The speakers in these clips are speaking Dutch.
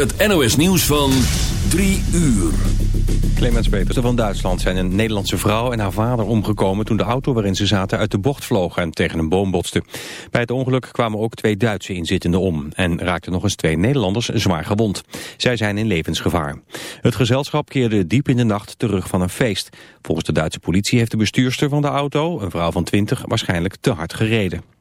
het NOS nieuws van 3 uur. Clemens Petersen van Duitsland zijn een Nederlandse vrouw en haar vader omgekomen... toen de auto waarin ze zaten uit de bocht vloog en tegen een boom botste. Bij het ongeluk kwamen ook twee Duitse inzittenden om... en raakten nog eens twee Nederlanders zwaar gewond. Zij zijn in levensgevaar. Het gezelschap keerde diep in de nacht terug van een feest. Volgens de Duitse politie heeft de bestuurster van de auto, een vrouw van 20... waarschijnlijk te hard gereden.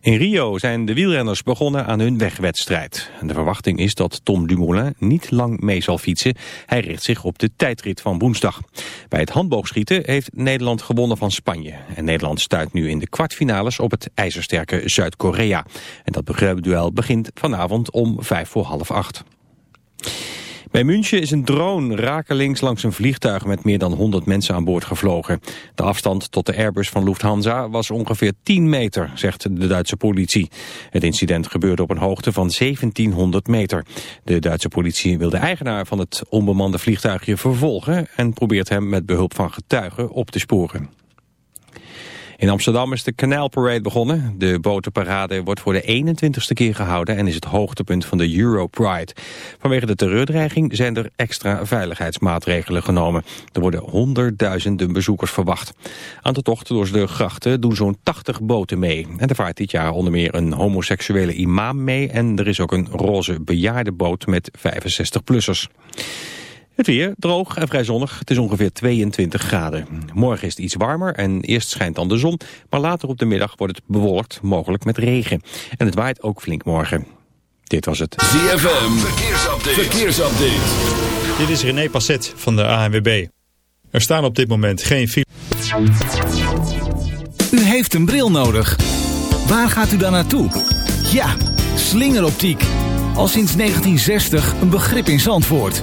In Rio zijn de wielrenners begonnen aan hun wegwedstrijd. De verwachting is dat Tom Dumoulin niet lang mee zal fietsen. Hij richt zich op de tijdrit van woensdag. Bij het handboogschieten heeft Nederland gewonnen van Spanje. En Nederland stuit nu in de kwartfinales op het ijzersterke Zuid-Korea. En dat duel begint vanavond om vijf voor half acht. Bij München is een drone rakelings langs een vliegtuig met meer dan 100 mensen aan boord gevlogen. De afstand tot de Airbus van Lufthansa was ongeveer 10 meter, zegt de Duitse politie. Het incident gebeurde op een hoogte van 1700 meter. De Duitse politie wil de eigenaar van het onbemande vliegtuigje vervolgen en probeert hem met behulp van getuigen op te sporen. In Amsterdam is de Canal Parade begonnen. De botenparade wordt voor de 21ste keer gehouden en is het hoogtepunt van de Euro Pride. Vanwege de terreurdreiging zijn er extra veiligheidsmaatregelen genomen. Er worden honderdduizenden bezoekers verwacht. Aan de tocht door de grachten doen zo'n 80 boten mee. En er vaart dit jaar onder meer een homoseksuele imam mee en er is ook een roze bejaardenboot met 65-plussers. Het weer droog en vrij zonnig. Het is ongeveer 22 graden. Morgen is het iets warmer en eerst schijnt dan de zon. Maar later op de middag wordt het bewolkt, mogelijk met regen. En het waait ook flink morgen. Dit was het ZFM Verkeersupdate. Verkeersupdate. Dit is René Passet van de ANWB. Er staan op dit moment geen U heeft een bril nodig. Waar gaat u dan naartoe? Ja, slingeroptiek. Al sinds 1960 een begrip in Zandvoort.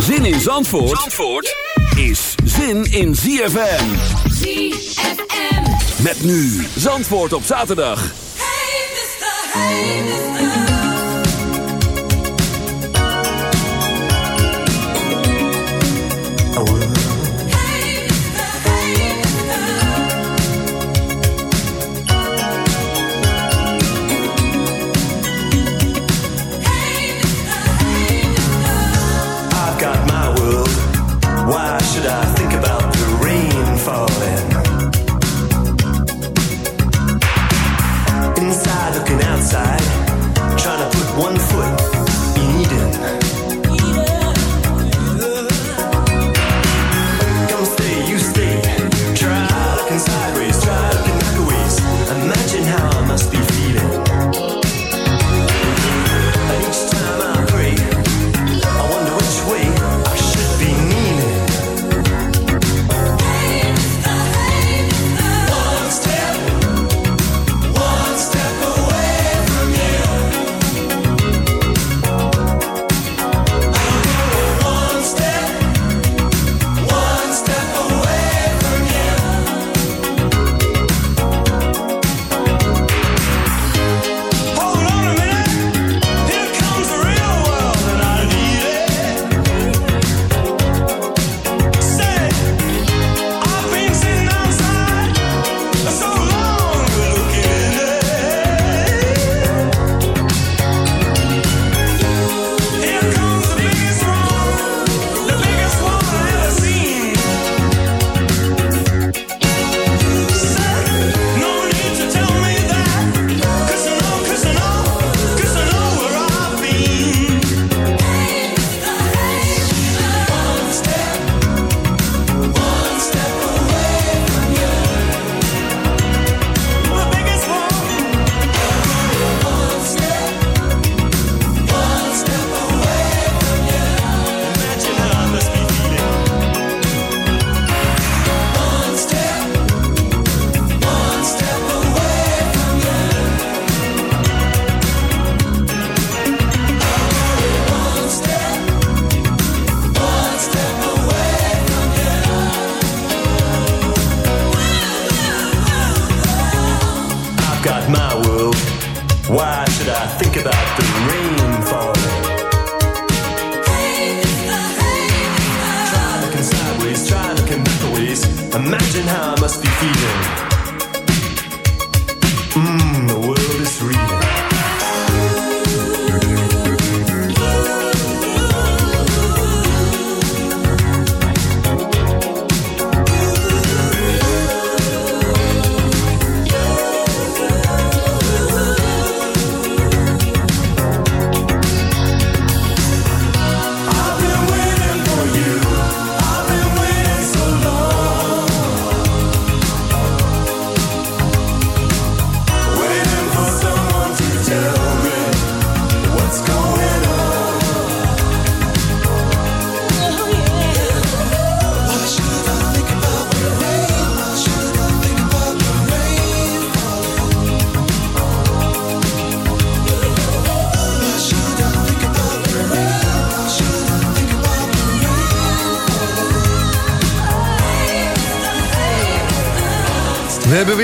Zin in Zandvoort, Zandvoort is zin in ZFM. ZFM. Met nu Zandvoort op zaterdag. Hey, mister, hey, mister.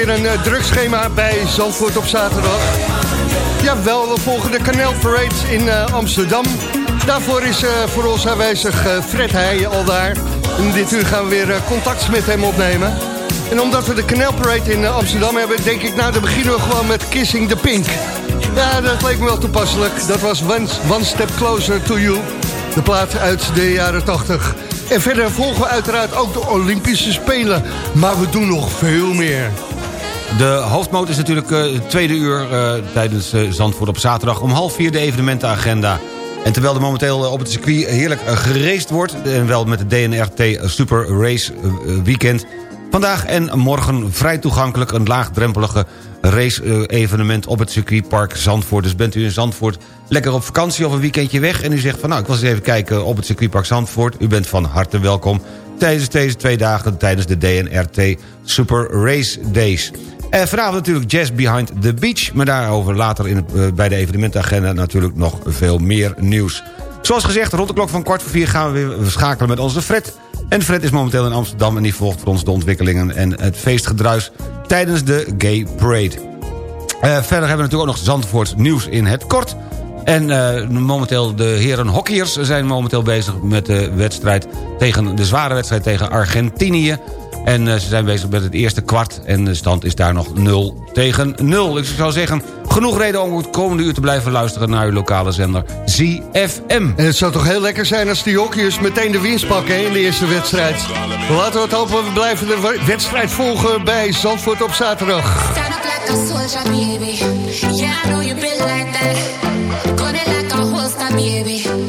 Een uh, drugschema bij Zandvoort op zaterdag. Jawel, we volgen de Canal Parade in uh, Amsterdam. Daarvoor is uh, voor ons aanwezig Fred Heij al daar. En dit uur gaan we weer contact met hem opnemen. En omdat we de Canal Parade in Amsterdam hebben... denk ik, nou, dan beginnen we gewoon met Kissing the Pink. Ja, dat leek me wel toepasselijk. Dat was One, one Step Closer to You. De plaat uit de jaren 80. En verder volgen we uiteraard ook de Olympische Spelen. Maar we doen nog veel meer. De hoofdmoot is natuurlijk uh, het tweede uur uh, tijdens uh, Zandvoort op zaterdag... om half vier de evenementenagenda. En terwijl er momenteel op het circuit heerlijk geraced wordt... en wel met de DNRT Super Race Weekend... vandaag en morgen vrij toegankelijk een laagdrempelige race-evenement... op het circuitpark Zandvoort. Dus bent u in Zandvoort lekker op vakantie of een weekendje weg... en u zegt van nou, ik was eens even kijken op het circuitpark Zandvoort... u bent van harte welkom tijdens deze twee dagen... tijdens de DNRT Super Race Days. Uh, vanavond natuurlijk Jazz Behind the Beach... maar daarover later in uh, bij de evenementagenda natuurlijk nog veel meer nieuws. Zoals gezegd, rond de klok van kwart voor vier gaan we weer schakelen met onze Fred. En Fred is momenteel in Amsterdam en die volgt voor ons de ontwikkelingen... en het feestgedruis tijdens de Gay Parade. Uh, verder hebben we natuurlijk ook nog Zandvoort nieuws in het kort... En uh, momenteel de heren hockeyers zijn momenteel bezig met de wedstrijd tegen de zware wedstrijd tegen Argentinië. En uh, ze zijn bezig met het eerste kwart en de stand is daar nog 0 tegen 0. Ik zou zeggen, genoeg reden om het komende uur te blijven luisteren naar uw lokale zender ZFM. En het zou toch heel lekker zijn als die hockeyers meteen de winst pakken hè, in de eerste wedstrijd. Laten we het hopen, we blijven de wedstrijd volgen bij Zandvoort op zaterdag. Baby,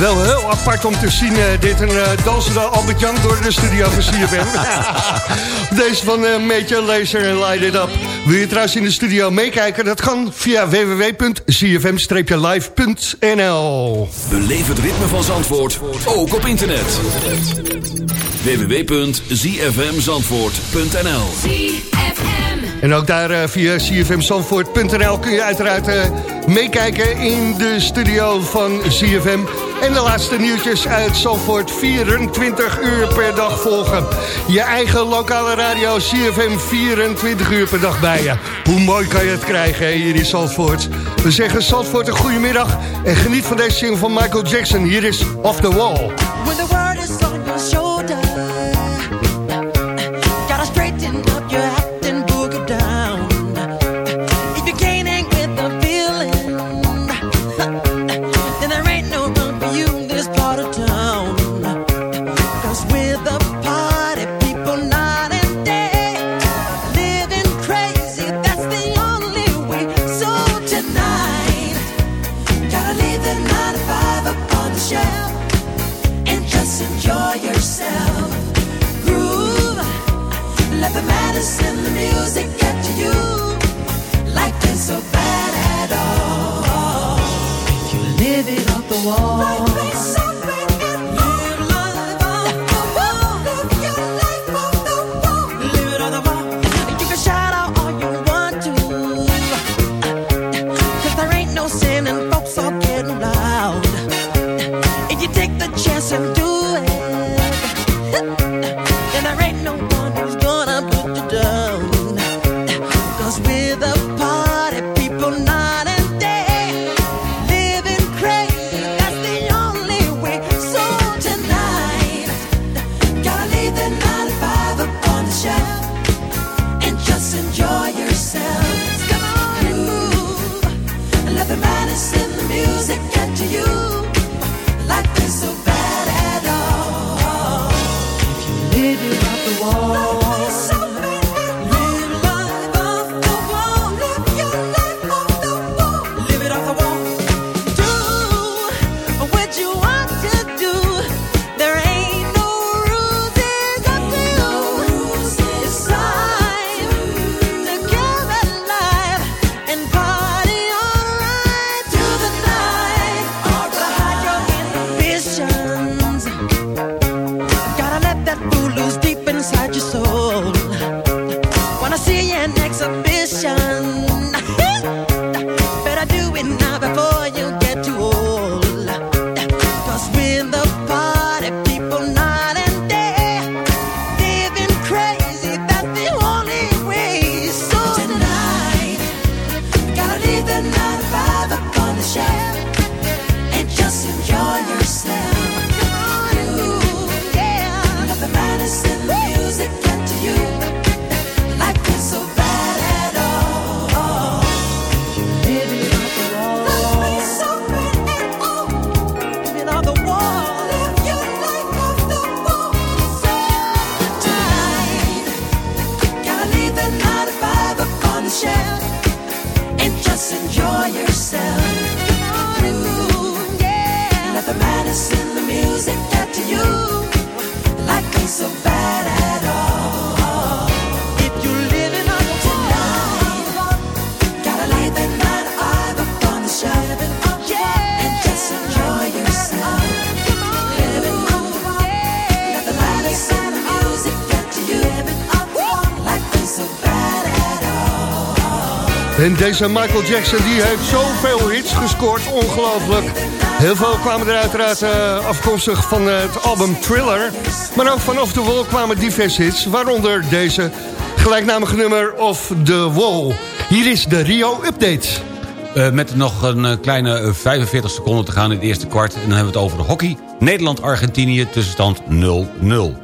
Wel heel apart om te zien, eh, dit een eh, dansende Albert Jan door de studio van CFM. Deze van eh Major Laser en Light It Up. Wil je trouwens in de studio meekijken? Dat kan via www.cfm-live.nl Beleef het ritme van Zandvoort, ook op internet. www.zfmzandvoort.nl En ook daar via cfmzandvoort.nl kun je uiteraard eh, meekijken in de studio van CFM. En de laatste nieuwtjes uit Zandvoort 24 uur per dag volgen. Je eigen lokale radio CFM 24 uur per dag bij je. Hoe mooi kan je het krijgen hier in Zandvoort. We zeggen Zandvoort een goede middag en geniet van deze single van Michael Jackson. Hier is Off the Wall. The chance and do it, then there ain't no En deze Michael Jackson die heeft zoveel hits gescoord, ongelooflijk. Heel veel kwamen er uiteraard eh, afkomstig van eh, het album Thriller. Maar ook van Off the Wall kwamen diverse hits, waaronder deze gelijknamige nummer Off the Wall. Hier is de Rio Update. Eh, met nog een kleine eh, 45 seconden te gaan in het eerste kwart. En dan hebben we het over de hockey. Nederland-Argentinië, tussenstand 0-0.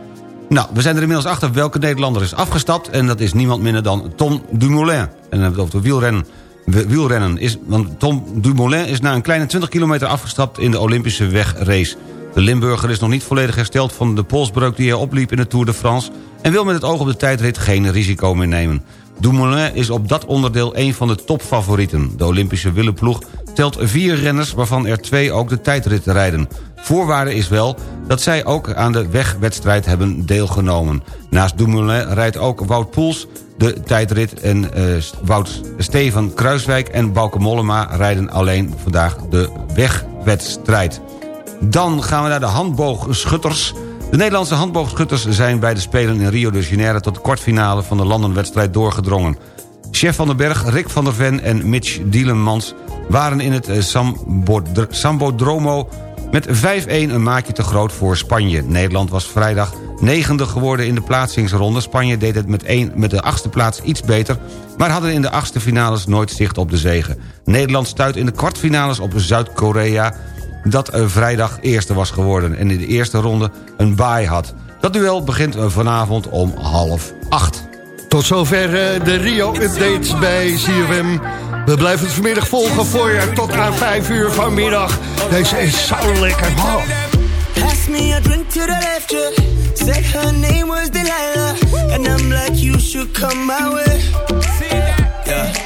Nou, we zijn er inmiddels achter welke Nederlander is afgestapt. En dat is niemand minder dan Tom Dumoulin. En dan hebben we het over de wielrennen. Wielrennen is, want Tom Dumoulin is na een kleine 20 kilometer afgestapt in de Olympische wegrace. De Limburger is nog niet volledig hersteld van de polsbreuk die hij opliep in de Tour de France... en wil met het oog op de tijdrit geen risico meer nemen. Dumoulin is op dat onderdeel een van de topfavorieten. De Olympische willenploeg telt vier renners waarvan er twee ook de tijdrit rijden. Voorwaarde is wel dat zij ook aan de wegwedstrijd hebben deelgenomen. Naast Dumoulin rijdt ook Wout Poels de tijdrit... en eh, Wout Stefan Kruiswijk en Bauke Mollema rijden alleen vandaag de wegwedstrijd. Dan gaan we naar de handboogschutters. De Nederlandse handboogschutters zijn bij de Spelen in Rio de Janeiro... tot de kwartfinale van de landenwedstrijd doorgedrongen. Chef van den Berg, Rick van der Ven en Mitch Dielemans... waren in het eh, Sambodr- Sambodromo met 5-1 een maatje te groot voor Spanje. Nederland was vrijdag negende geworden in de plaatsingsronde. Spanje deed het met, één, met de achtste plaats iets beter... maar hadden in de achtste finales nooit zicht op de zegen. Nederland stuit in de kwartfinales op Zuid-Korea... dat eh, vrijdag eerste was geworden en in de eerste ronde een bye had. Dat duel begint eh, vanavond om half acht. Tot zover eh, de Rio-updates bij CFM. We blijven het vanmiddag volgen voor je tot aan 5 uur vanmiddag. Deze is zo lekker. Oh. Pass me a drink to the left, yeah. Said her name was Delilah. And I'm like, you should come my way. Yeah.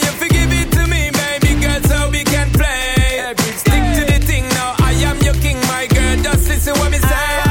listen what me say.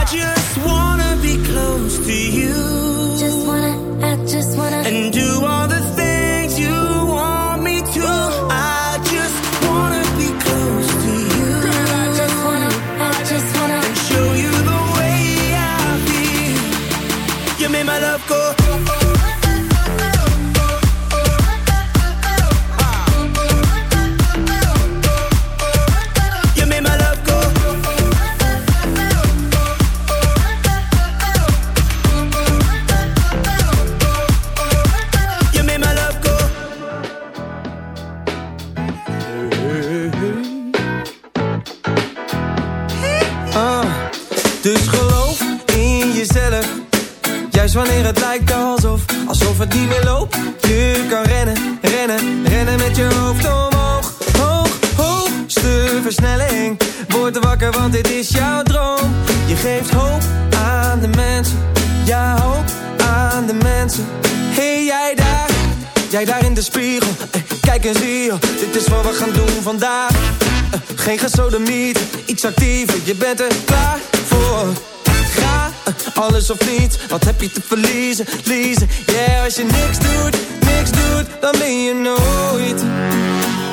Dit is wat we gaan doen vandaag. Eh, geen gesodemiet, iets actiever, je bent er klaar voor. Ga, eh, alles of niets, wat heb je te verliezen, liezen. Yeah, als je niks doet, niks doet, dan ben je nooit.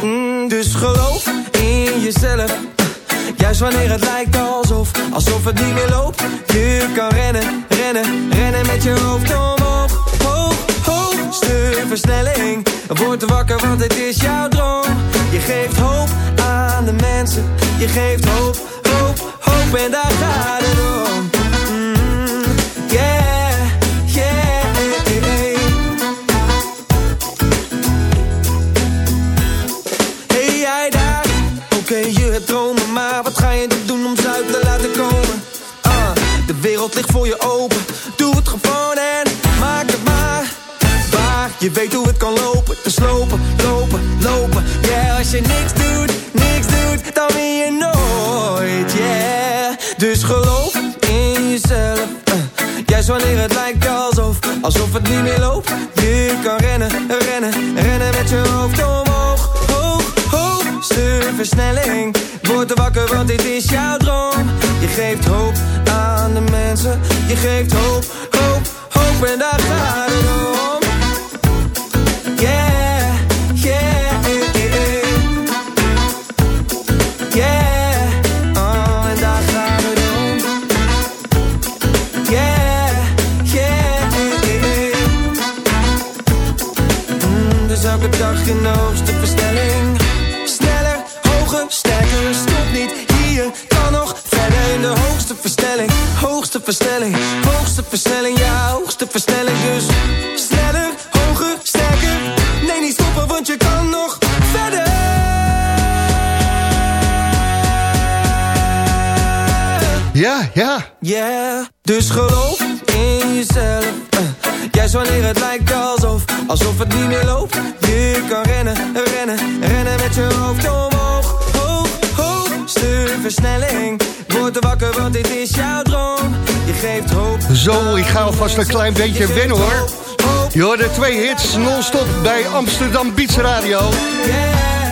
Mm, dus geloof in jezelf. Juist wanneer het lijkt alsof, alsof het niet meer loopt. Je kan rennen, rennen, rennen met je hoofd omhoog. Hoog, hoogste versnelling. Word wakker, want het is jouw droom. Je geeft hoop aan de mensen. Je geeft hoop, hoop, hoop en daar gaat het om. Mm, yeah, yeah. Hey jij daar, oké je hebt dromen Maar wat ga je doen om ze uit te laten komen? Ah, de wereld ligt voor je open je weet hoe het kan lopen Dus lopen, lopen, lopen. Yeah, als je niks doet, niks doet Dan win je nooit, yeah. Dus geloof in jezelf eh. Juist wanneer het lijkt alsof Alsof het niet meer loopt. Je kan rennen, rennen, rennen met je hoofd omhoog. Hoog, hoogste versnelling. Word er wakker want dit is jouw droom. Je geeft hoop aan de mensen. Je geeft hoop, hoop, hoop en daar gaat het om Ja, ja. Yeah, dus geloof in jezelf. eh. Juist wanneer het lijkt alsof, alsof het niet meer loopt. Je kan rennen, rennen, rennen met je hoofd omhoog. Hoog, hoogste versnelling. Word er wakker, want dit is jouw droom. Je geeft hoop. Zo, ik ga alvast een klein beetje wennen hoor. Je hoorde twee hits non-stop bij Amsterdam Beats Radio.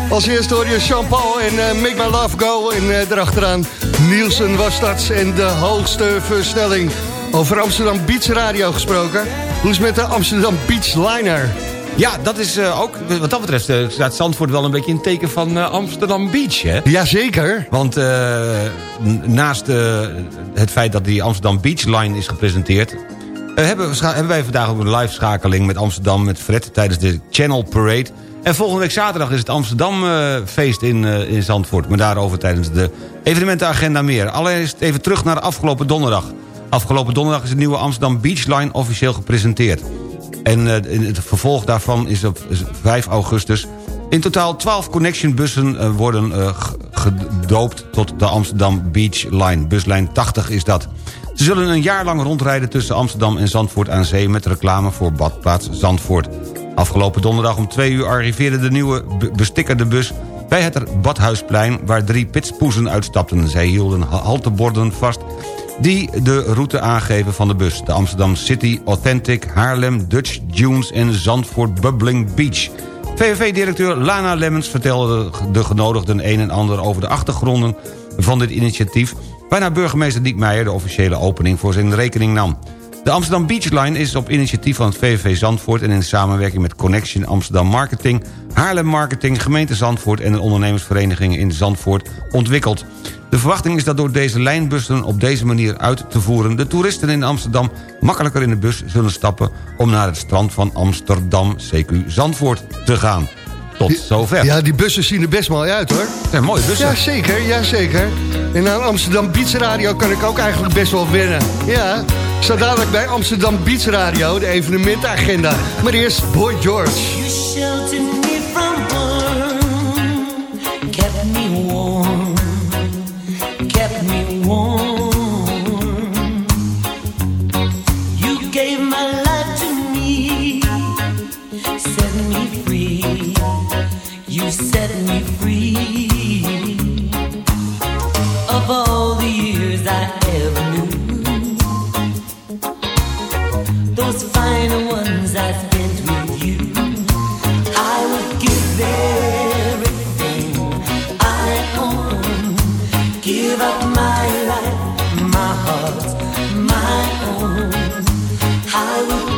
Als eerste hoor je Jean-Paul en eh, Make My Love Go. En eh erachteraan Nielsen was dat en de hoogste versnelling. Over Amsterdam Beats Radio gesproken. Hoe is het met de Amsterdam Beach Liner? Ja, dat is eh, ook, wat dat betreft, staat Zandvoort wel een beetje in teken van Amsterdam Beach, hè? Jazeker. Want naast het feit dat die Amsterdam Beach Line is gepresenteerd... hebben, hebben wij vandaag ook een live schakeling met Amsterdam, met Fred... tijdens de Channel Parade. En volgende week zaterdag is het Amsterdam eh, in, eh, in Zandvoort. Maar daarover tijdens de evenementenagenda meer. Allereerst even terug naar afgelopen donderdag. Afgelopen donderdag is de nieuwe Amsterdam Beach Line officieel gepresenteerd. En eh, het vervolg daarvan is op 5 augustus... in totaal 12 connectionbussen worden gedoopt tot de Amsterdam Beach Line. Buslijn 80 is dat. Ze zullen een jaar lang rondrijden tussen Amsterdam en Zandvoort aan zee... met reclame voor badplaats Zandvoort. Afgelopen donderdag om 2 uur arriveerde de nieuwe be- bestikkerde bus... bij het Badhuisplein, waar drie pitspoezen uitstapten. Zij hielden ha- halteborden vast die de route aangeven van de bus. De Amsterdam City, Authentic, Haarlem, Dutch Dunes en Zandvoort Bubbling Beach. VVV-directeur Lana Lemmens vertelde de genodigden een en ander over de achtergronden van dit initiatief... waarna burgemeester Diek Meijer de officiële opening voor zijn rekening nam. De Amsterdam Beach Line is op initiatief van het VVV Zandvoort... en in samenwerking met Connection Amsterdam Marketing... Haarlem Marketing, gemeente Zandvoort... en de ondernemersverenigingen in Zandvoort ontwikkeld. De verwachting is dat door deze lijnbussen op deze manier uit te voeren... de toeristen in Amsterdam makkelijker in de bus zullen stappen... om naar het strand van Amsterdam, CQ Zandvoort, te gaan. Tot zover. Ja, die bussen zien er best mooi uit hoor. Het zijn mooie bussen. Ja, zeker, ja, zeker. En aan Amsterdam Beach Radio kan ik ook eigenlijk best wel winnen. Ja, zo dadelijk bij Amsterdam Beach Radio, de evenementagenda. Maar eerst Boy George. those ones I spent with you. I would give everything I own, give up my life, my heart, my own. I would.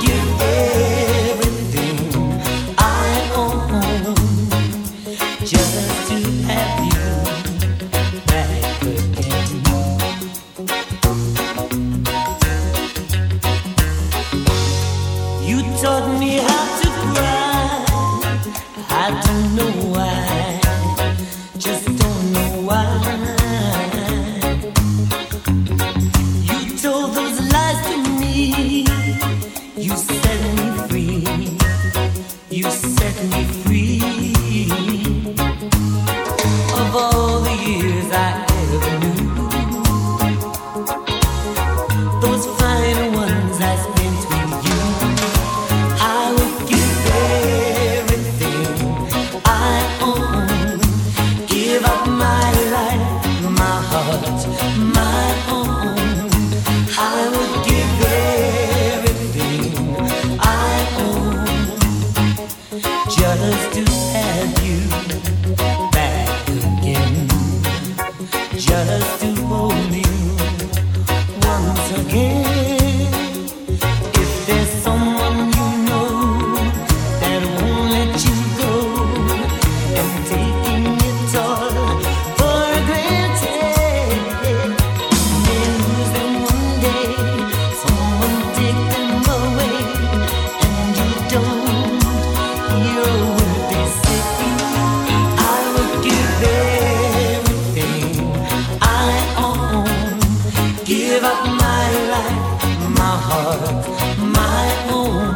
My own.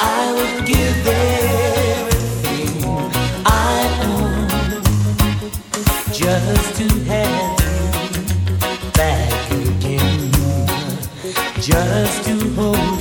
I would give everything I own just to have you back again, just to hold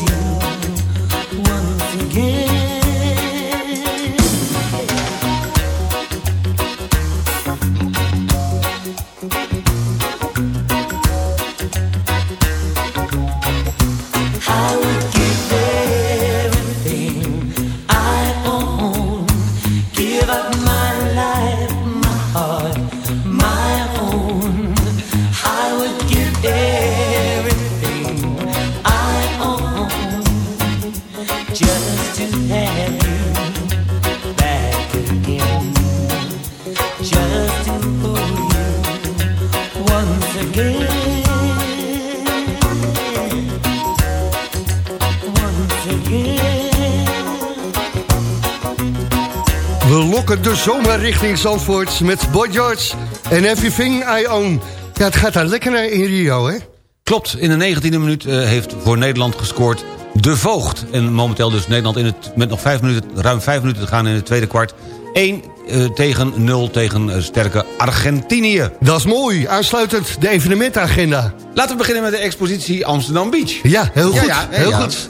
richting Zandvoort met Boy George en Everything I Own. Ja, het gaat daar lekker naar in Rio, hè? Klopt, in de 19e minuut eh, heeft voor Nederland gescoord De Voogd. En momenteel dus Nederland in het, met nog vijf minuten, ruim vijf minuten te gaan in het tweede kwart. 1 eh, tegen 0 tegen eh, sterke Argentinië. Dat is mooi. Aansluitend de evenementagenda. Laten we beginnen met de expositie Amsterdam Beach. Ja, heel goed. heel goed.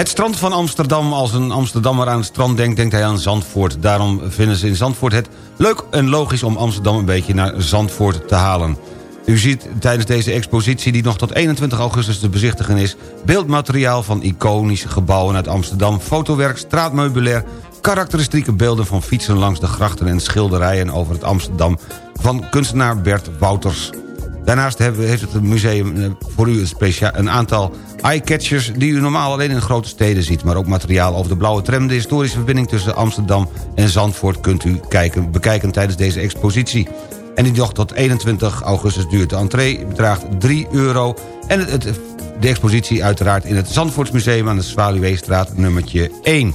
Het strand van Amsterdam, als een Amsterdammer aan het strand denkt... denkt hij aan Zandvoort. Daarom vinden ze in Zandvoort het leuk en logisch... om Amsterdam een beetje naar Zandvoort te halen. U ziet tijdens deze expositie, die nog tot 21 augustus te bezichtigen is... beeldmateriaal van iconische gebouwen uit Amsterdam... fotowerk, straatmeubilair, karakteristieke beelden van fietsen langs de grachten... en schilderijen over het Amsterdam van kunstenaar Bert Wouters. Daarnaast heeft het museum eh, voor u een, een aantal eye-catchers... die u normaal alleen in grote steden ziet... maar ook materiaal over de blauwe tram... de historische verbinding tussen Amsterdam en Zandvoort... kunt u kijken, bekijken tijdens deze expositie. En die nog tot 21 augustus duurt. De entree bedraagt 3 euro. En de expositie uiteraard in het Zandvoortsmuseum... aan de Zwaluweestraat nummertje 1.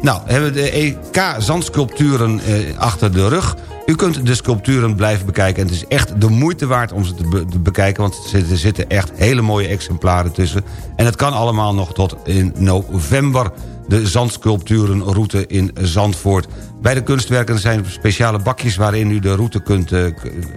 Nou, hebben we de EK-zandsculpturen eh, achter de rug. U kunt de sculpturen blijven bekijken. En het is echt de moeite waard om ze te, be- te bekijken... want er zitten, echt hele mooie exemplaren tussen. En het kan allemaal nog tot in november... de zandsculpturenroute in Zandvoort. Bij de kunstwerken zijn speciale bakjes waarin u de route kunt... eh,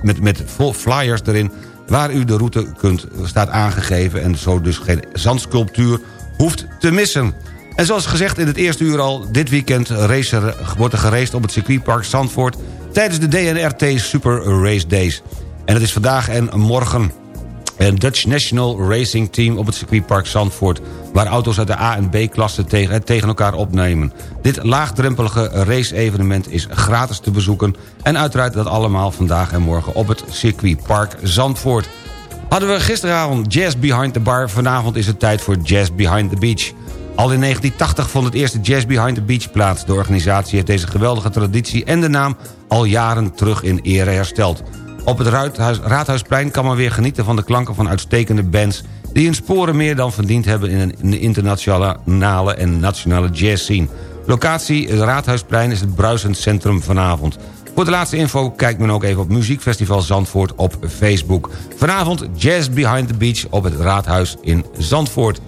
met, met flyers erin waar u de route kunt, staat aangegeven... en zo dus geen zandsculptuur hoeft te missen. En zoals gezegd in het eerste uur al, dit weekend race er, wordt er geraced op het circuitpark Zandvoort... tijdens de DNRT Super Race Days. En het is vandaag en morgen een Dutch National Racing Team op het circuitpark Zandvoort... waar auto's uit de A- en B-klasse tegen, tegen elkaar opnemen. Dit laagdrempelige race-evenement is gratis te bezoeken... en uiteraard dat allemaal vandaag en morgen op het circuitpark Zandvoort. Hadden we gisteravond Jazz Behind the Bar... vanavond is het tijd voor Jazz Behind the Beach. Al in 1980 vond het eerste Jazz Behind the Beach plaats. De organisatie heeft deze geweldige traditie en de naam al jaren terug in ere hersteld. Op het Raadhuis, Raadhuisplein kan men weer genieten van de klanken van uitstekende bands... die hun sporen meer dan verdiend hebben in een- internationale en nationale jazz scene. Locatie het Raadhuisplein is het bruisend centrum vanavond. Voor de laatste info kijkt men ook even op Muziekfestival Zandvoort op Facebook. Vanavond Jazz Behind the Beach op het Raadhuis in Zandvoort.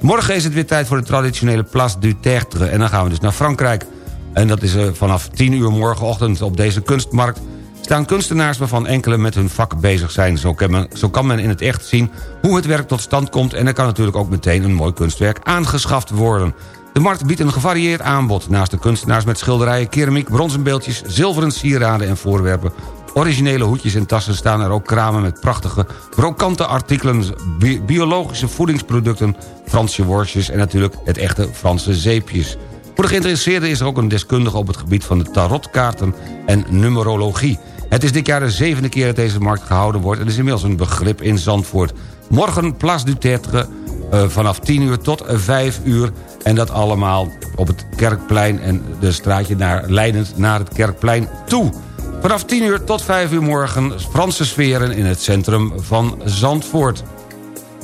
Morgen is het weer tijd voor de traditionele Place du Tertre. En dan gaan we dus naar Frankrijk. En dat is eh, vanaf 10 uur morgenochtend op deze kunstmarkt... staan kunstenaars waarvan enkele met hun vak bezig zijn. Zo kan, men, zo kan men in het echt zien hoe het werk tot stand komt... en er kan natuurlijk ook meteen een mooi kunstwerk aangeschaft worden. De markt biedt een gevarieerd aanbod. Naast de kunstenaars met schilderijen, keramiek, bronzen beeldjes... zilveren sieraden en voorwerpen... Originele hoedjes en tassen staan er ook kramen met prachtige brokante artikelen... bi- biologische voedingsproducten, Franse worstjes... en natuurlijk het echte Franse zeepjes. Voor de geïnteresseerden is er ook een deskundige op het gebied van de tarotkaarten en numerologie. Het is dit jaar de zevende keer dat deze markt gehouden wordt... en is inmiddels een begrip in Zandvoort. Morgen Place du Tertre eh, vanaf 10 uur tot 5 uur... en dat allemaal op het Kerkplein en de straatje naar, leidend naar het Kerkplein toe... Vanaf 10 uur tot 5 uur morgen Franse sferen in het centrum van Zandvoort.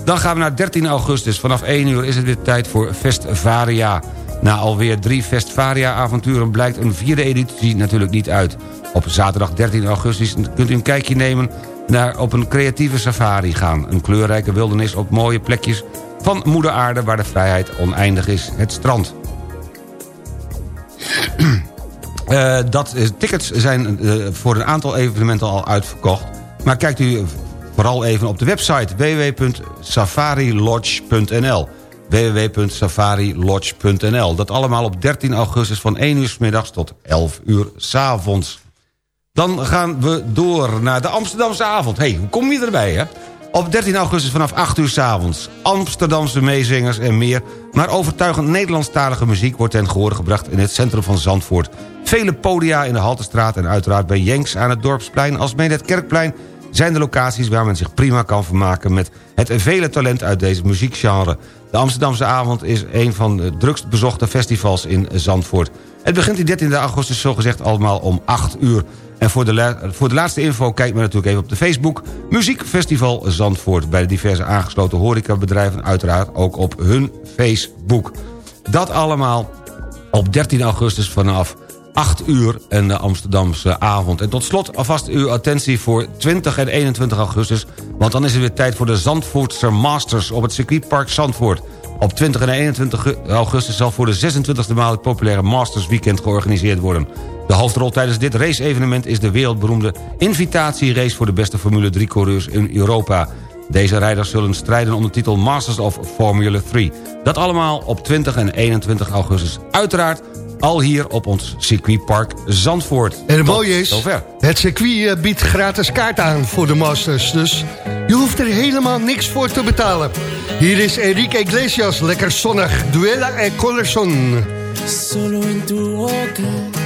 Dan gaan we naar 13 augustus. Vanaf 1 uur is het weer tijd voor Festvaria. Na alweer drie Festvaria-avonturen blijkt een vierde editie natuurlijk niet uit. Op zaterdag 13 augustus kunt u een kijkje nemen naar op een creatieve safari gaan. Een kleurrijke wildernis op mooie plekjes van moeder aarde... waar de vrijheid oneindig is, het strand. Eh, dat, tickets zijn eh, voor een aantal evenementen al uitverkocht. Maar kijkt u vooral even op de website www.safarilodge.nl www.safarilodge.nl Dat allemaal op 13 augustus van 1 uur s middags tot 11 uur s avonds. Dan gaan we door naar de Amsterdamse avond. hey, hoe kom je erbij, hè? Op 13 augustus vanaf 8 uur s avonds. Amsterdamse meezingers en meer. Maar overtuigend Nederlandstalige muziek wordt ten gehore gebracht... in het centrum van Zandvoort. Vele podia in de Haltestraat en uiteraard bij Jenks aan het Dorpsplein... als mede het Kerkplein zijn de locaties waar men zich prima kan vermaken... met het vele talent uit deze muziekgenre. De Amsterdamse avond is een van de drukst bezochte festivals in Zandvoort. Het begint die 13 augustus zogezegd allemaal om 8 uur. En voor de, voor de laatste info kijkt men natuurlijk even op de Facebook... Muziekfestival Zandvoort. Bij de diverse aangesloten horecabedrijven uiteraard ook op hun Facebook. Dat allemaal op 13 augustus vanaf 8 uur en de Amsterdamse avond. En tot slot alvast uw attentie voor 20 en 21 augustus... want dan is het weer tijd voor de Zandvoortse Masters op het circuitpark Zandvoort. Op 20 en 21 augustus zal voor de 26e maal het populaire Masters Weekend georganiseerd worden. De hoofdrol tijdens dit race-evenement is de wereldberoemde invitatierace... voor de beste Formule 3-coureurs in Europa. Deze rijders zullen strijden om de titel Masters of Formula 3. Dat allemaal op 20 en 21 augustus. Uiteraard al hier op ons circuitpark Zandvoort. En het mooie is, Zover. het circuit eh, biedt gratis kaart aan voor de Masters. Dus je hoeft er helemaal niks voor te betalen. Hier is Enrique Iglesias, lekker zonnig. Duela en Collerson. Solo en tu boca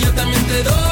Yo también te doy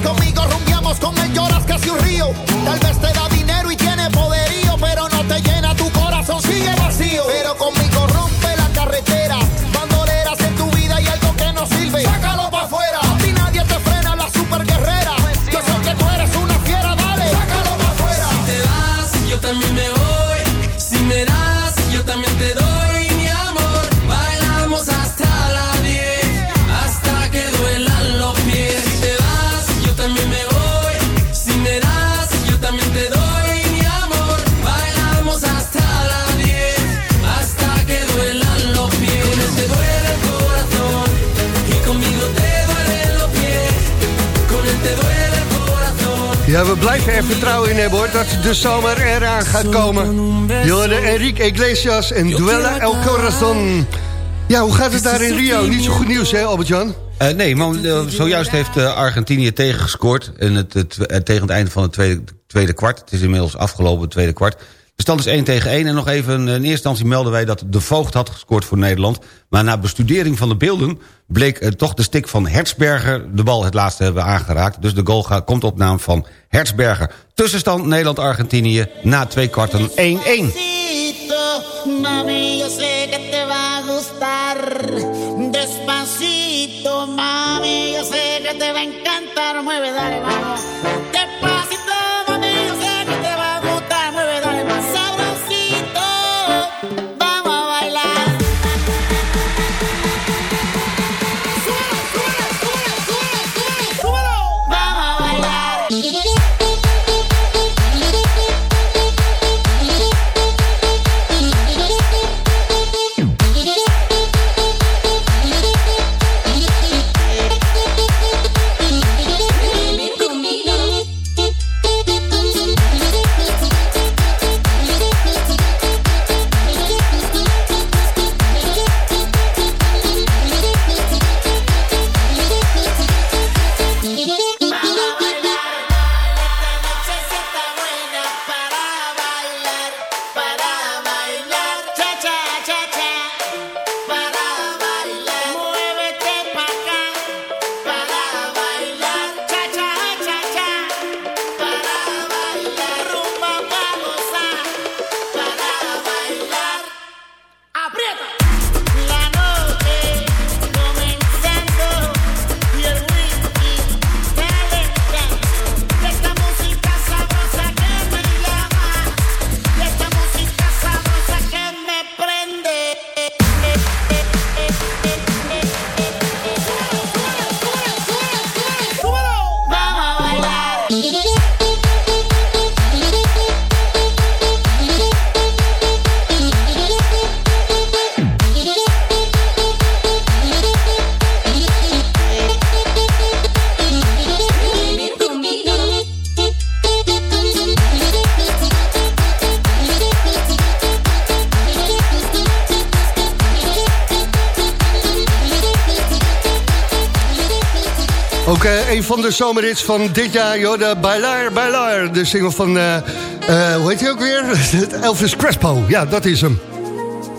Conmigo, rumbiamos con él, lloras casi un río. Tal vez te da we blijven er vertrouwen in hebben hoor, dat de zomer eraan gaat komen. Jorde Enrique Iglesias en Duella El Corazon. Ja, hoe gaat het daar in Rio? Niet zo goed nieuws hè, Albert-Jan? Eh, nee, maar eh, zojuist heeft eh, Argentinië tegengescoord... In het, het, eh, tegen het einde van het tweede, tweede kwart. Het is inmiddels afgelopen, het tweede kwart. De stand is 1 tegen 1. En nog even, in eerste instantie melden wij dat de Voogd had gescoord voor Nederland. Maar na bestudering van de beelden bleek eh, toch de stik van Hertzberger... de bal het laatste hebben aangeraakt. Dus de goal gaat, komt op naam van Hertzberger. Tussenstand Nederland-Argentinië na twee kwarten 1-1. Mami, yo sé que te va a gustar. Despacito, mami, yo sé que te va a encantar. Mueve, dale, vamos. Van de zomerhits van dit jaar, joh, de Bailar, Bailar. De single van, eh, eh, hoe heet hij ook weer? Elvis Crespo, ja, dat is hem.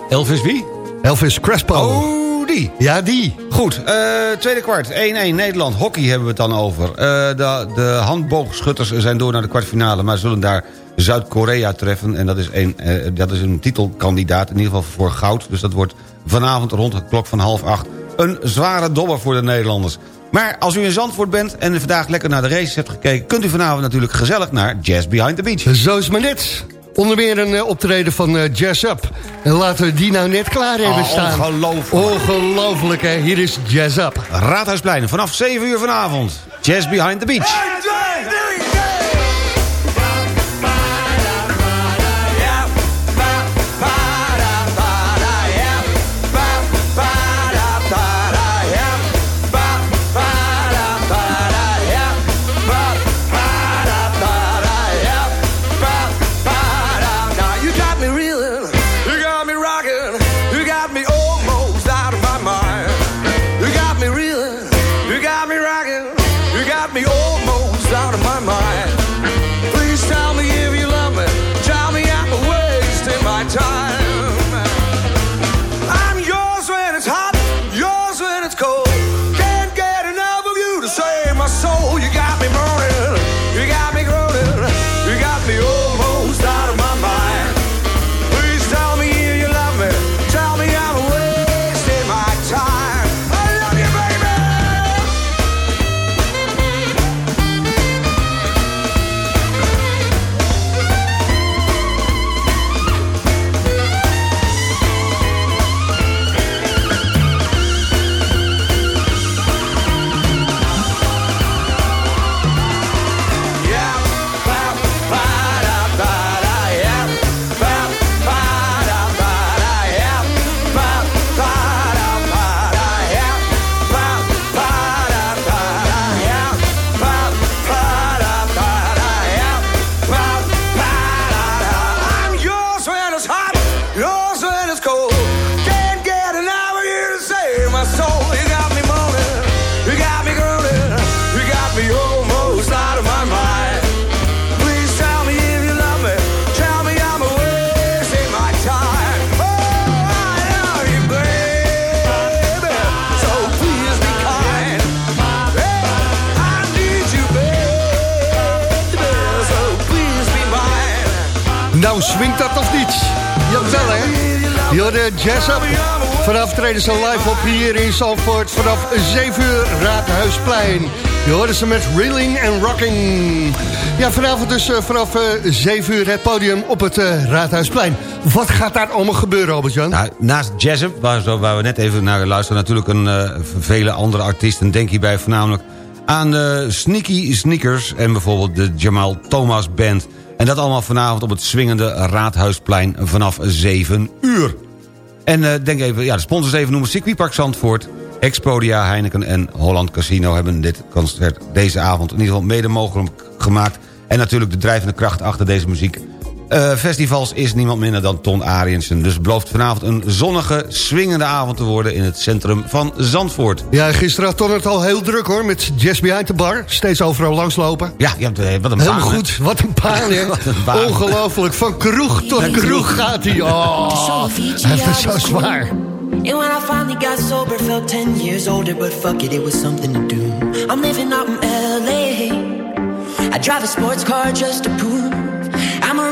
Elvis wie? Elvis Crespo. Oh, die. Ja, die. Goed, eh, tweede kwart, 1-1 Nederland. Hockey hebben we het dan over. De, de handboogschutters zijn door naar de kwartfinale... maar zullen daar Zuid-Korea treffen. En dat is, een, dat is een titelkandidaat, in ieder geval voor goud. Dus dat wordt vanavond rond de klok van half acht... een zware dobber voor de Nederlanders. Maar als u in Zandvoort bent en vandaag lekker naar de races hebt gekeken... kunt u vanavond natuurlijk gezellig naar Jazz Behind the Beach. Zo is maar net. Onder meer een eh, optreden van eh, Jazz Up. En laten we die nou net klaar hebben Oh, staan. ongelooflijk. Ongelooflijk, hè. Hier is Jazz Up. Raadhuisplein, vanaf 7 uur vanavond. Jazz Behind the Beach. Jazz Up. Vanaf treden ze live op hier in Zandvoort. Vanaf 7 uur Raadhuisplein. Je hoorde ze met Reeling en Rocking. Ja, vanavond dus eh, vanaf eh, 7 uur het podium op het eh, Raadhuisplein. Wat gaat daar allemaal gebeuren, Albert-Jan? Nou, naast Jazz Up, waar, waar we net even naar luisteren... natuurlijk een, eh, vele andere artiesten. Denk hierbij voornamelijk aan de Sneaky Sneakers... en bijvoorbeeld de Jamal Thomas Band. En dat allemaal vanavond op het swingende Raadhuisplein vanaf 7 uur. En eh, denk even, ja, de sponsors even noemen. Circuitpark Zandvoort, Expodia, Heineken en Holland Casino... hebben dit concert deze avond in ieder geval mede mogelijk gemaakt. En natuurlijk de drijvende kracht achter deze muziek... eh, festivals is niemand minder dan Ton Ariensen. Dus het belooft vanavond een zonnige, swingende avond te worden... in het centrum van Zandvoort. Ja, gisteren had Ton het al heel druk hoor, met Jazz Behind the Bar. Steeds overal langslopen. Ja, ja eh, wat een Heel baan, hè? goed, wat een baan, hè? Ongelooflijk, van kroeg tot kroeg gaat hij. Oh, het zo zwaar. And when I finally got sober, felt 10 years older, but fuck it, it was something to do. I'm living out in LA. I drive a sports car just to prove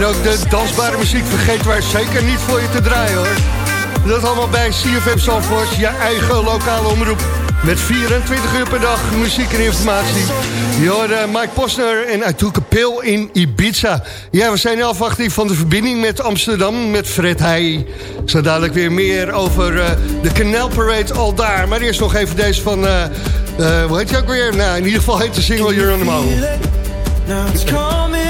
En ook de dansbare muziek vergeten wij zeker niet voor je te draaien hoor. Dat allemaal bij CFM Zandvoort, je eigen lokale omroep. Met 24 uur per dag muziek en informatie. Je hoorde Mike Posner en I Took a Pill in Ibiza. Ja, we zijn in afwachting van de verbinding met Amsterdam, met Fred Heij. Zo dadelijk weer meer over eh, de Canal Parade al daar. Maar eerst nog even deze van, eh, eh, hoe heet je ook weer? Nou, in ieder geval heet de single You're on the. Now it's coming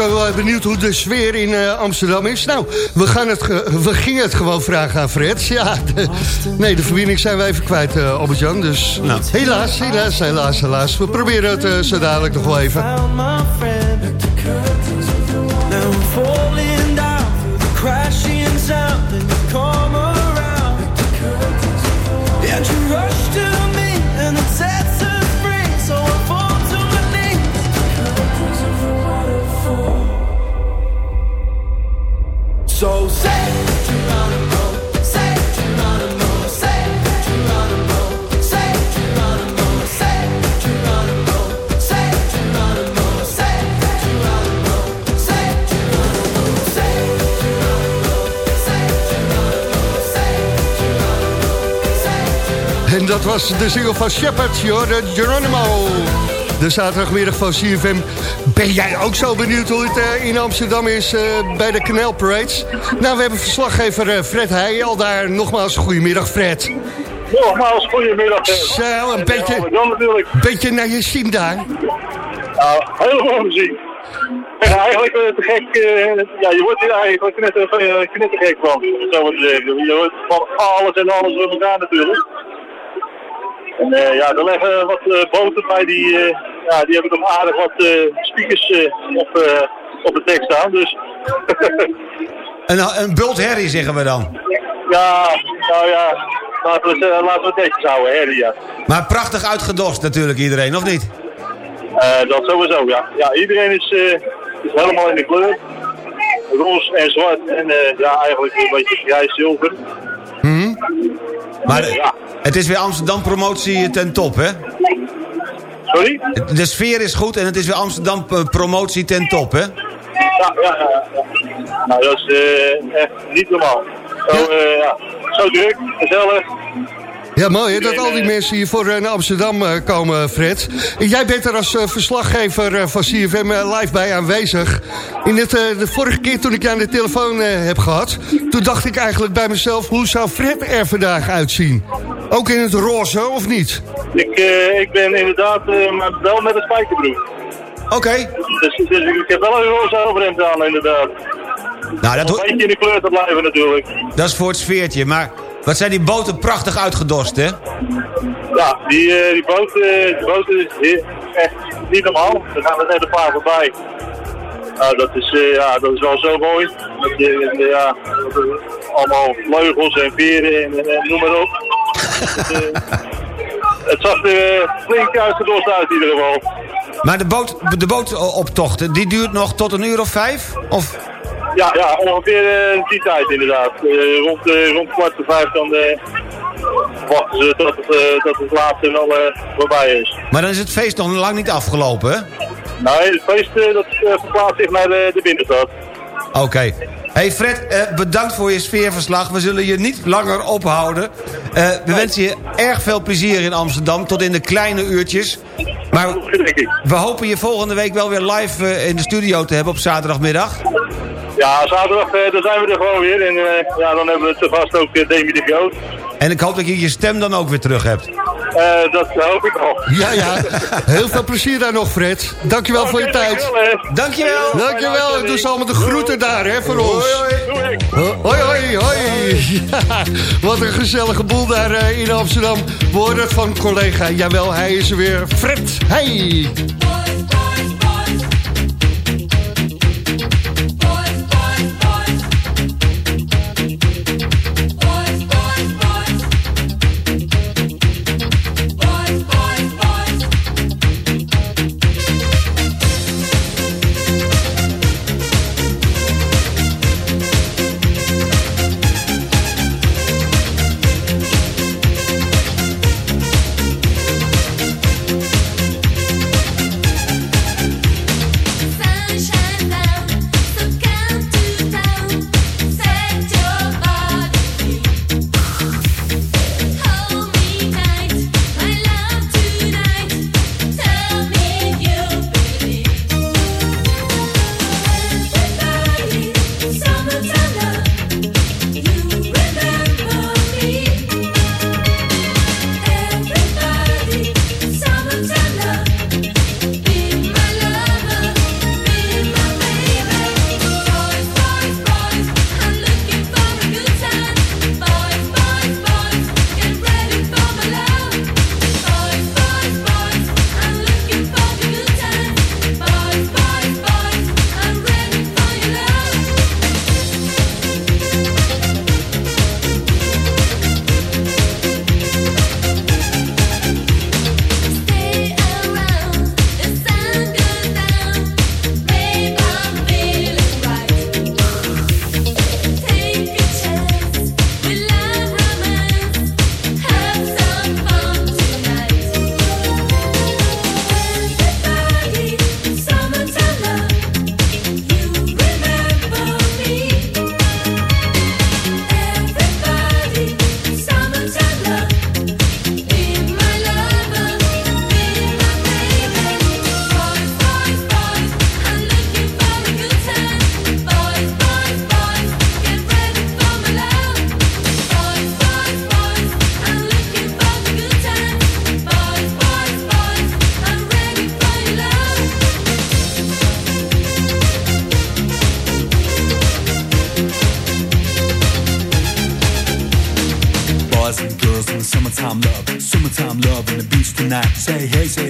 ook zo benieuwd hoe de sfeer in eh, Amsterdam is? Nou, we, gaan het we gingen het gewoon vragen aan Fred. Ja, de- nee, de verbinding zijn we even kwijt, eh Albert-Jan. Dus helaas, helaas, helaas, helaas. We proberen het eh, zo dadelijk nog wel even. Now falling down through the crashing sound, Say En dat was de single van Shepard, Geronimo. De zaterdagmiddag van CFM. Ben jij ook zo benieuwd hoe het eh, in Amsterdam is eh, bij de Canal Parades? Nou, we hebben verslaggever eh, Fred Heij al daar. Nogmaals, goedemiddag Fred. Nogmaals, goedemiddag. Zo, een beetje, Dan natuurlijk. beetje naar je zin daar. Nou, helemaal gezien. En eigenlijk te gek, ja, je wordt hier eigenlijk knetter, eh, knettergek van, zo te zeggen. Je hoort van alles en alles door elkaar natuurlijk. En ja, er liggen wat boten bij, die, ja, die hebben toch aardig wat eh, speakers eh, op, eh, op de tekst staan. Dus Een, een bult herrie zeggen we dan. ja, nou ja, laten we, het, laten we het netjes houden, hè, ja. Maar prachtig uitgedost natuurlijk iedereen, of niet? Eh, dat sowieso, ja. Ja, iedereen is, eh, is helemaal in de kleur. Roze en zwart en eh, ja, eigenlijk een beetje grijs-zilver. Mhm. Maar het is weer Amsterdam promotie ten top, hè? Sorry? De sfeer is goed en het is weer Amsterdam eh, promotie ten top, hè? Ja, ja, ja. ja. Nou, dat is eh, echt niet normaal. Zo, eh, ja. Zo druk, gezellig. Ja, mooi hè, dat al die mensen hier voor eh, naar Amsterdam eh, komen, Fred. En Jij bent er als eh, verslaggever eh, van CFM eh, live bij aanwezig. In het, eh, de vorige keer toen ik je aan de telefoon eh, heb gehad... toen dacht ik eigenlijk bij mezelf... hoe zou Fred er vandaag uitzien? Ook in het roze, of niet? Ik, eh, ik ben inderdaad eh, maar wel met een spijkerbroek. Oké. Dus, dus ik heb wel een roze overhemd aan, inderdaad. Nou, dat, Om een beetje in de kleur te blijven natuurlijk. dat is voor het sfeertje. Maar wat zijn die boten prachtig uitgedost, hè? Ja, die, eh, die boot, eh, die boot is he- echt niet normaal. Er gaan er net een paar voorbij. Nou, dat is, eh, ja, dat is wel zo mooi. Dat ja, allemaal vleugels en veren en, en, en noem maar op. het, eh, het zag er flink uitgedost uit in ieder geval. Maar de, boot, de bootoptocht, die duurt nog tot een uur of vijf? Of... Ja, ja ongeveer eh, die tijd inderdaad. Eh, rond, eh, rond kwart voor vijf dan wachten ze tot het, tot het laatste wel voorbij is. Maar dan is het feest nog lang niet afgelopen, hè? Nee, het feest dat verplaatst zich naar de, de binnenstad. Oké. Hey Fred, eh, bedankt voor je sfeerverslag. We zullen je niet langer ophouden. Eh, we wensen je erg veel plezier in Amsterdam, tot in de kleine uurtjes. Maar we hopen je volgende week wel weer live eh, in de studio te hebben op zaterdagmiddag. Ja, zaterdag dan zijn we er gewoon weer. En ja, dan hebben we te vast ook Demi de Groot. En ik hoop dat je je stem dan ook weer terug hebt. Eh, dat hoop ik al. Ja, ja. Heel veel plezier daar nog, Fred. Dankjewel voor je tijd. Dankjewel. Dankjewel. Doe ze allemaal de groeten daar, hè, voor ons. Hoi, hoi, hoi. Ja, wat een gezellige boel daar eh, in Amsterdam. Het van collega. Jawel, hij is er weer. Fred, hey.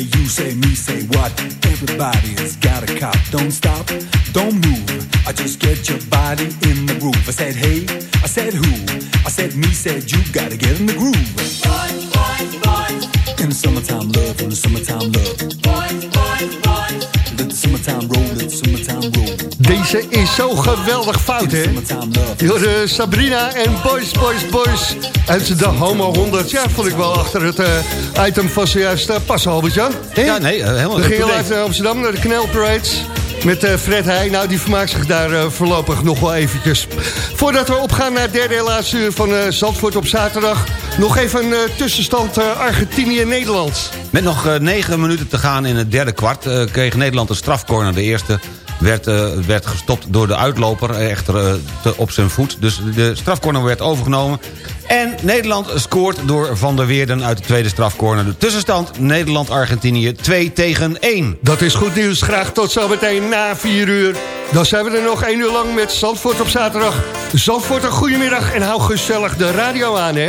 You, say me, say what? Everybody's got a cop. Don't stop, don't move. I just get your body in the groove. I said hey, I said who? I said me, said you. Gotta get in the groove. Is zo geweldig fout, hè? Je hoorde Sabrina en Boys, Boys, Boys uit de Homo 100. Ja, vond ik wel achter het eh, item van zojuist uh, passen, Albert-Jan. Hè? Ja, nee, eh, helemaal We gingen naar Amsterdam, naar de Knelparades. Met eh, Fred Heij. Nou, die vermaakt zich daar eh, voorlopig nog wel eventjes. Voordat we opgaan naar het derde en laatste uur van eh, Zandvoort op zaterdag... nog even een eh, tussenstand eh, Argentinië-Nederland. Met nog eh, negen minuten te gaan in het derde kwart... eh, kreeg Nederland een strafcorner. De eerste werd, eh, werd gestopt door de uitloper, eh, echter eh, te- op zijn voet. Dus de strafcorner werd overgenomen. En Nederland scoort door Van der Weerden uit de tweede strafcorner. De tussenstand Nederland-Argentinië 2 tegen 1. Dat is goed nieuws. Graag tot zometeen na 4 uur. Dan zijn we er nog 1 uur lang met Zandvoort op zaterdag. Zandvoort, een goedemiddag en hou gezellig de radio aan, hè.